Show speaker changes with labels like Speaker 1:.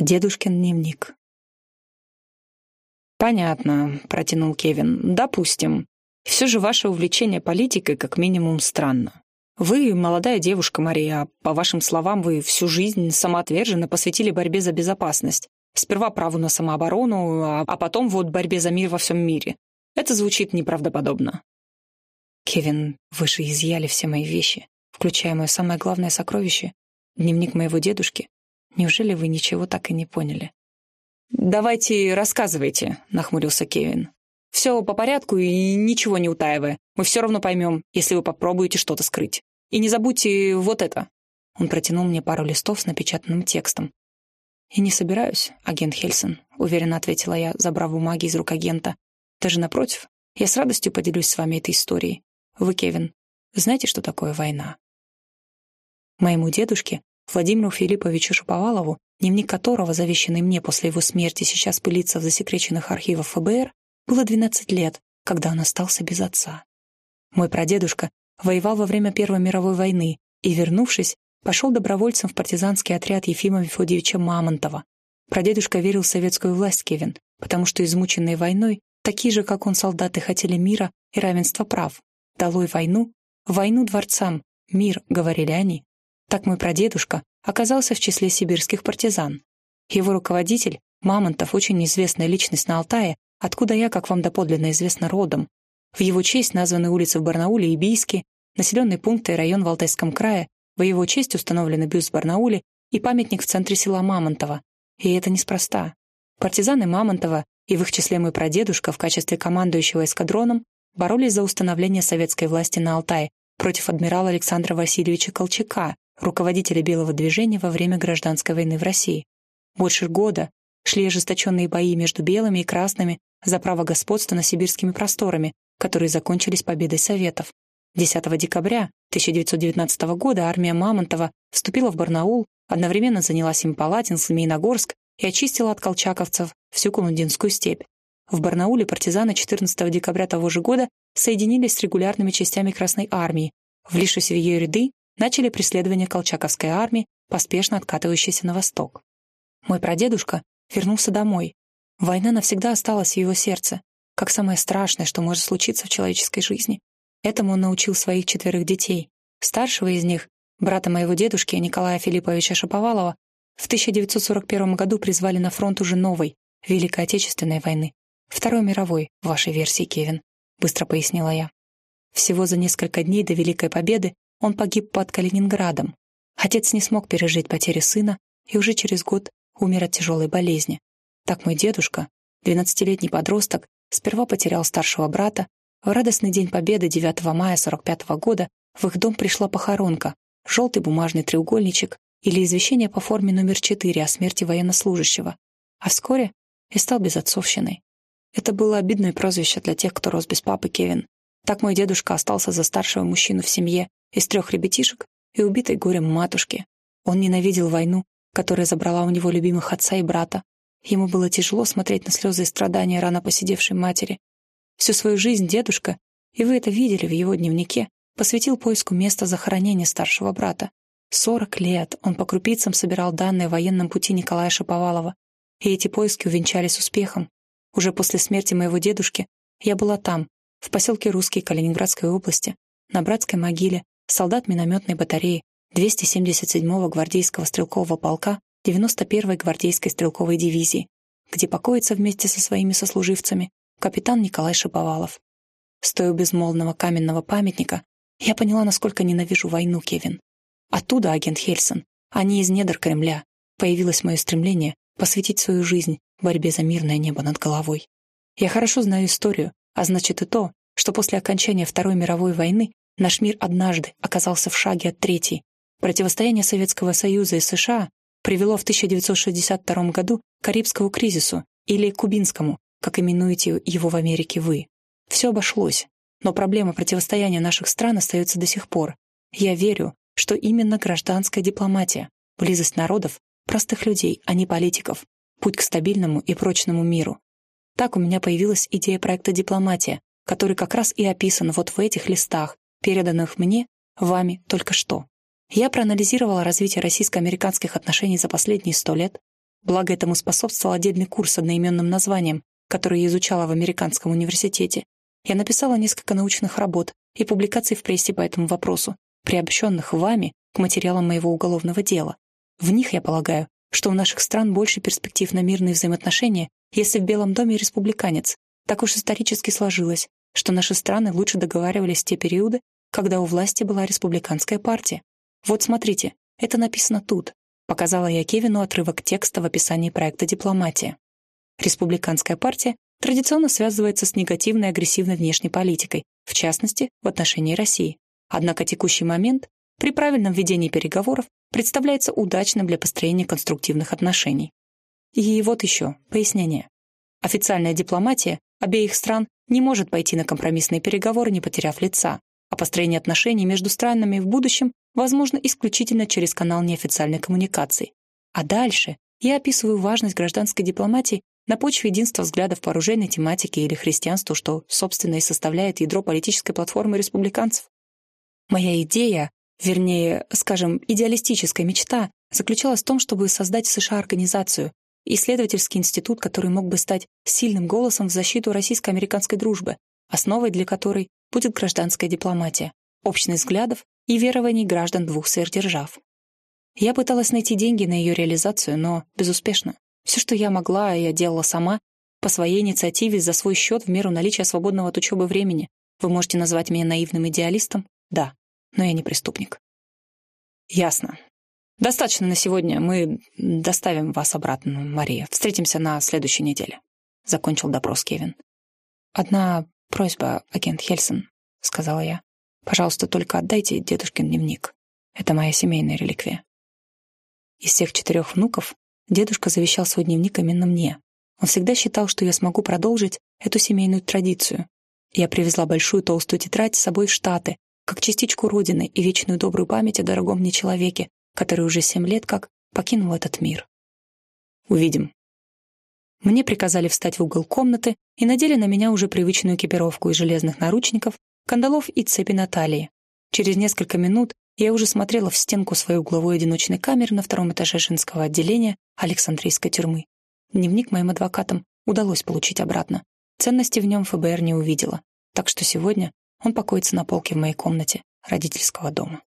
Speaker 1: Дедушкин дневник.
Speaker 2: «Понятно», — протянул Кевин. «Допустим. Все же ваше увлечение политикой как минимум странно. Вы молодая девушка, Мария, а по вашим словам, вы всю жизнь самоотверженно посвятили борьбе за безопасность. Сперва праву на самооборону, а, а потом вот борьбе за мир во всем мире. Это звучит неправдоподобно».
Speaker 1: «Кевин, вы же изъяли все мои вещи, включая мое самое главное сокровище — дневник моего дедушки. Неужели вы ничего так и не поняли?»
Speaker 2: «Давайте рассказывайте», — нахмурился Кевин. «Все по порядку и ничего не утаивая. Мы все равно поймем, если вы попробуете что-то скрыть. И не забудьте вот это».
Speaker 1: Он протянул мне пару листов с напечатанным текстом. «И не собираюсь, агент Хельсон», — уверенно ответила я, забрав бумаги из рук агента. «Даже напротив, я с радостью поделюсь с вами этой историей. Вы, Кевин, знаете, что такое война?» Моему дедушке, Владимиру Филипповичу Шаповалову, дневник которого, завещанный мне после его смерти, сейчас пылится в засекреченных архивах ФБР, было 12 лет, когда он остался без отца. Мой прадедушка воевал во время Первой мировой войны и, вернувшись, пошел добровольцем в партизанский отряд Ефима Мефодьевича Мамонтова. Прадедушка верил в советскую власть Кевин, потому что измученные войной, такие же, как он, солдаты хотели мира и равенства прав. Долой войну, войну дворцам, мир, говорили они. Так мой прадедушка оказался в числе сибирских партизан. Его руководитель, Мамонтов, очень известная личность на Алтае, откуда я, как вам доподлинно известно, родом. В его честь названы улицы в Барнауле и Бийске, населенные пункты и район в Алтайском крае, в его честь установлены бюст в Барнауле и памятник в центре села Мамонтова. И это неспроста. Партизаны Мамонтова и в их числе мой прадедушка в качестве командующего эскадроном боролись за установление советской власти на Алтае против адмирала Александра Васильевича Колчака, руководителя Белого движения во время гражданской войны в России. Больше года шли ожесточенные бои между белыми и красными за право господства на сибирскими просторами, которые закончились победой Советов. 10 декабря 1919 года армия Мамонтова вступила в Барнаул, одновременно заняла Семипалатин, Змеиногорск и очистила от колчаковцев всю Кулундинскую степь. В Барнауле партизаны 14 декабря того же года соединились с регулярными частями Красной армии, влившись в ее ряды, начали преследование колчаковской армии, поспешно откатывающейся на восток. Мой прадедушка вернулся домой. Война навсегда осталась в его сердце, как самое страшное, что может случиться в человеческой жизни. Этому он научил своих четверых детей. Старшего из них, брата моего дедушки Николая Филипповича Шаповалова, в 1941 году призвали на фронт уже новой, Великой Отечественной войны. Второй мировой, в вашей версии, Кевин, быстро пояснила я. Всего за несколько дней до Великой Победы он погиб под Калининградом. Отец не смог пережить потери сына и уже через год умер от тяжелой болезни. Так мой дедушка, 12-летний подросток, сперва потерял старшего брата. В радостный день Победы 9 мая 45 -го года в их дом пришла похоронка, желтый бумажный треугольничек или извещение по форме номер 4 о смерти военнослужащего. А вскоре и стал безотцовщиной. Это было обидное прозвище для тех, кто рос без папы Кевин. Так мой дедушка остался за старшего мужчину в семье из трех ребятишек и убитой горем матушки. Он ненавидел войну, которая забрала у него любимых отца и брата. Ему было тяжело смотреть на слезы и страдания рано посидевшей матери. Всю свою жизнь дедушка, и вы это видели в его дневнике, посвятил поиску места захоронения старшего брата. Сорок лет он по крупицам собирал данные о военном пути Николая Шаповалова, и эти поиски увенчались успехом. Уже после смерти моего дедушки я была там, в поселке Русский Калининградской области, на братской могиле, солдат минометной батареи 277-го гвардейского стрелкового полка 91-й гвардейской стрелковой дивизии, где покоится вместе со своими сослуживцами капитан Николай Шиповалов. Стоя у безмолвного каменного памятника, я поняла, насколько ненавижу войну, Кевин. Оттуда, агент Хельсон, а не из недр Кремля, появилось мое стремление посвятить свою жизнь борьбе за мирное небо над головой. Я хорошо знаю историю, а значит и то, что после окончания Второй мировой войны Наш мир однажды оказался в шаге от третьей. Противостояние Советского Союза и США привело в 1962 году к Карибскому кризису или Кубинскому, как именуете его в Америке вы. Все обошлось, но проблема противостояния наших стран остается до сих пор. Я верю, что именно гражданская дипломатия, близость народов, простых людей, а не политиков, путь к стабильному и прочному миру. Так у меня появилась идея проекта «Дипломатия», который как раз и описан вот в этих листах, переданных мне, вами только что. Я проанализировала развитие российско-американских отношений за последние сто лет. Благо этому способствовал отдельный курс с одноименным названием, который я изучала в американском университете. Я написала несколько научных работ и публикаций в прессе по этому вопросу, приобщенных вами к материалам моего уголовного дела. В них, я полагаю, что у наших стран больше перспектив на мирные взаимоотношения, если в Белом доме республиканец. Так уж исторически сложилось, что наши страны лучше договаривались в те периоды, когда у власти была республиканская партия. Вот смотрите, это написано тут. Показала я Кевину отрывок текста в описании проекта «Дипломатия». Республиканская партия традиционно связывается с негативной агрессивной внешней политикой, в частности, в отношении России. Однако текущий момент при правильном ведении переговоров представляется удачным для построения конструктивных отношений. И вот еще пояснение. Официальная дипломатия обеих стран не может пойти на компромиссные переговоры, не потеряв лица, а построение отношений между странами в будущем возможно исключительно через канал неофициальной коммуникации. А дальше я описываю важность гражданской дипломатии на почве единства взглядов по оружейной тематике или христианству, что, собственно, и составляет ядро политической платформы республиканцев. Моя идея, вернее, скажем, идеалистическая мечта, заключалась в том, чтобы создать в США организацию, исследовательский институт, который мог бы стать сильным голосом в защиту российско-американской дружбы, основой для которой будет гражданская дипломатия, общность взглядов и верований граждан двух сверхдержав. Я пыталась найти деньги на ее реализацию, но безуспешно. Все, что я могла, я делала сама, по своей инициативе, за свой счет, в меру наличия свободного от учебы времени. Вы можете назвать меня наивным идеалистом? Да, но я не преступник. Ясно. Достаточно на сегодня. Мы доставим вас обратно, Мария. Встретимся на следующей неделе. Закончил допрос Кевин. Одна просьба, агент Хельсон, сказала я. Пожалуйста, только отдайте дедушкин дневник. Это моя семейная реликвия. Из всех четырех внуков дедушка завещал свой дневник именно мне. Он всегда считал, что я смогу продолжить эту семейную традицию. Я привезла большую толстую тетрадь с собой в Штаты, как частичку Родины и вечную добрую память о дорогом мне человеке, который уже семь лет как покинул этот мир. Увидим. Мне приказали встать в угол комнаты и надели на меня уже привычную экипировку из железных наручников, кандалов и цепи на талии. Через несколько минут я уже смотрела в стенку своей угловой одиночной камеры на втором этаже женского отделения Александрийской тюрьмы. Дневник моим адвокатам удалось получить обратно. Ценности в нем ФБР не увидела, так что сегодня он покоится на полке в моей комнате родительского дома.